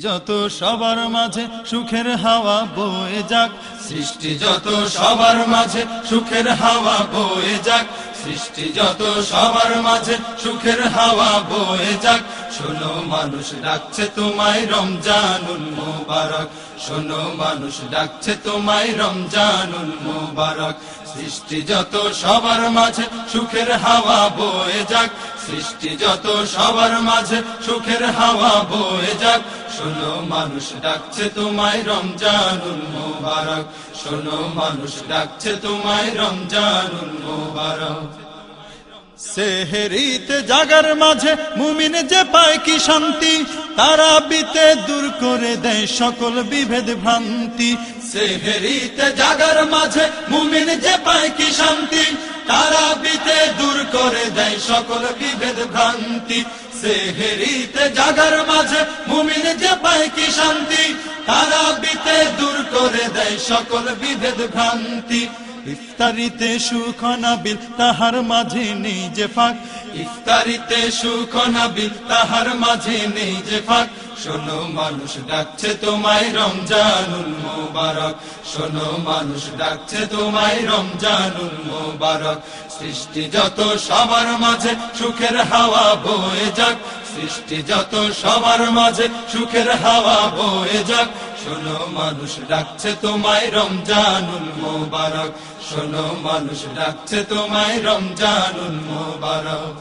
যত সবার মাঝে সুখের হাওয়া বয়ে যাক, সৃষ্টি যত সবার মাঝে সুখের হাওয়া বয়ে যাক, সৃষ্টি যত সবার মাঝে সুখের হাওয়া বয়ে যাক। শোনো, মানুষ ডাকছে তোমায় রমজানুল মোবারক। শোনো, মানুষ ডাকছে তোমায় রমজানুল মোবারক। সৃষ্টি যত সবার মাঝে সুখের হাওয়া বয়ে যাক। সৃষ্টি যত সবার মাঝে সুখের হাওয়া বয়ে যাক। শোনো, মানুষ ডাকছে তোমায় রমজানুল মোবারক। শোনো, মানুষ ডাকছে তোমায় রমজানুল মোবারক। সেহেরিতে জাগার মাঝে মুমিন যে পায় কি শান্তি? তারা বিতে দূর করে দেয় সকল বিভেদ ভ্রান্তি। সেহেরিতে জাগার মাঝে মুমিন যে পায় কি শান্তি। তারা বিতে দূর করে দেয় সকল বিভেদ ভ্রান্তি। সেহেরিতে জাগার মাঝে মুমিন যে পায় কি শান্তি। তারা বিতে দূর করে দেয় সকল বিভেদ ভ্রান্তি। ইফতারিতে সুখ নাবিল, তাহার মাঝে নেই যে ফাঁক। ইফতারিতে সুখ নাবিল, তাহার মাঝে নেই যে ফাঁক। শোনো, মানুষ ডাকছে তোমায় রমজানুল মোবারক। শোনো, মানুষ ডাকছে তোমায় রমজানুল মোবারক। সৃষ্টি যত সবার মাঝে, সুখের হাওয়া বয়ে যাক। সৃষ্টি যত, সবার মাঝে সুখের হাওয়া বয়ে যাক। শোনো, মানুষ ডাকছে তোমায় রমজানুল মোবারক। শোনো, মানুষ ডাকছে তোমায় রমজানুল মোবারক।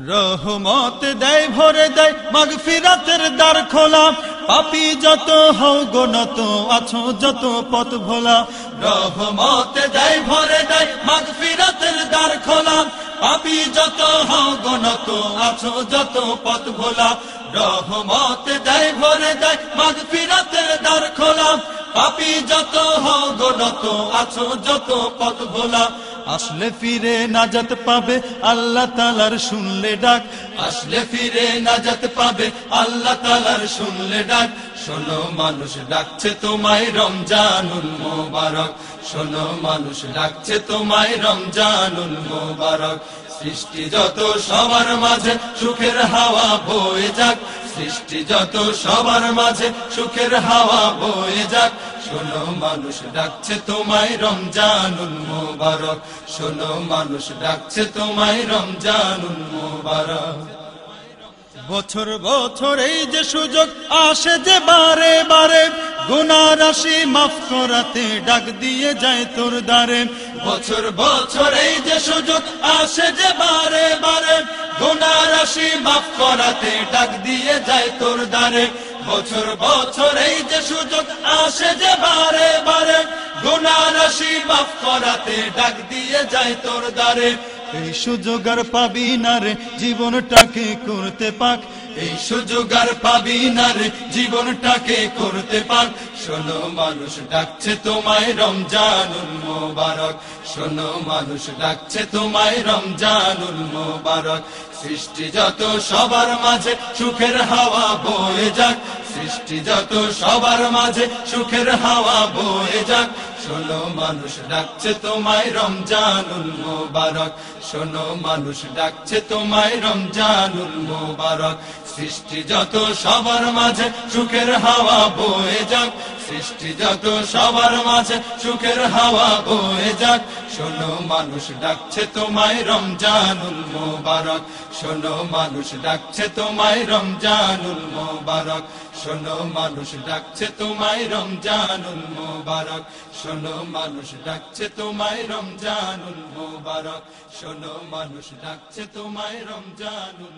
রহমত দেয়, ভরে দেয়, মাগফিরাতের দ্বার খোলা। পাপি যত হও গণত আছো যত পথ ভোলা। রহমত দেয়, ভরে দেয়, মাগফিরাতের দ্বার খোলা। পাপি যত হও গণত আছো যত পথ ভোলা। রহমত দেয়, ভরে দেয় মাগফিরাতের দ্বার খোলা। পাপি যত হও গণত আছো যত পথ ভোলা। আসলে ফিরে নাজাত পাবে, আল্লাহ তালার শুনলে ডাক। আসলে ফিরে নাজাত পাবে, আল্লাহ তালার শুনলে ডাক। শোনো, মানুষ ডাকছে তোমায় রমজানুল মোবারক। শোনো, মানুষ ডাকছে তোমায় রমজানুল মোবারক। সৃষ্টি যত সবার মাঝে সুখের হাওয়া বয়ে যাক। সৃষ্টি যত সবার মাঝে সুখের হাওয়া বয়ে যাক। শোনো, মানুষ ডাকছে তোমায় রমজানুল মোবারক। শোনো, মানুষ ডাকছে তোমায় রমজানুল মোবারক। বছর বছর এই যে সুযোগ আসে যে বারে বারে গুনা রাশি মাফ করাতে ডাক দিয়ে যায় তোর দ্বারে। বছর বছর এই যে সুযোগ আসে যে বারে বারে গুনা মাফ করাতে ডাক দিয়ে যায় তোর দ্বারে। বছর বছর এই যে সুযোগ আসে যে বারে বারে গুনা রাশি মাফ করাতে ডাক দিয়ে যায় তোর দ্বারে। এই সুযোগ আর পাবি না রে, জীবনটাকে করতে পাক। এই সুযোগ আর পাবি না রে, জীবনটাকে করতে পাক। শোনো, মানুষ ডাকছে তোমায় রমজানুল মোবারক। শোনো, মানুষ ডাকছে তোমায় রমজানুল মোবারক। সৃষ্টি যত সবার মাঝে সুখের হাওয়া বয়ে যাক। সৃষ্টি যত সবার মাঝে সুখের হাওয়া বয়ে যাক। শোনো, মানুষ ডাকছে তোমায় রমজানুল মোবারক। শোনো, মানুষ ডাকছে তোমায় রমজানুল মোবারক। সৃষ্টি যত সবার মাঝে সুখের হাওয়া বয়ে যাক। সৃষ্টি যত, সবার মাঝে সুখের হাওয়া বয়ে যাক। শোনো, মানুষ ডাকছে তোমায় রমজানুল মোবারক। শোনো, মানুষ ডাকছে তোমায় রমজানুল মোবারক। শোনো, মানুষ ডাকছে তোমায় রমজানুল মোবারক। শোনো, মানুষ ডাকছে তোমায় রমজানুল মোবারক। শোনো, মানুষ ডাকছে তোমায় রমজানুল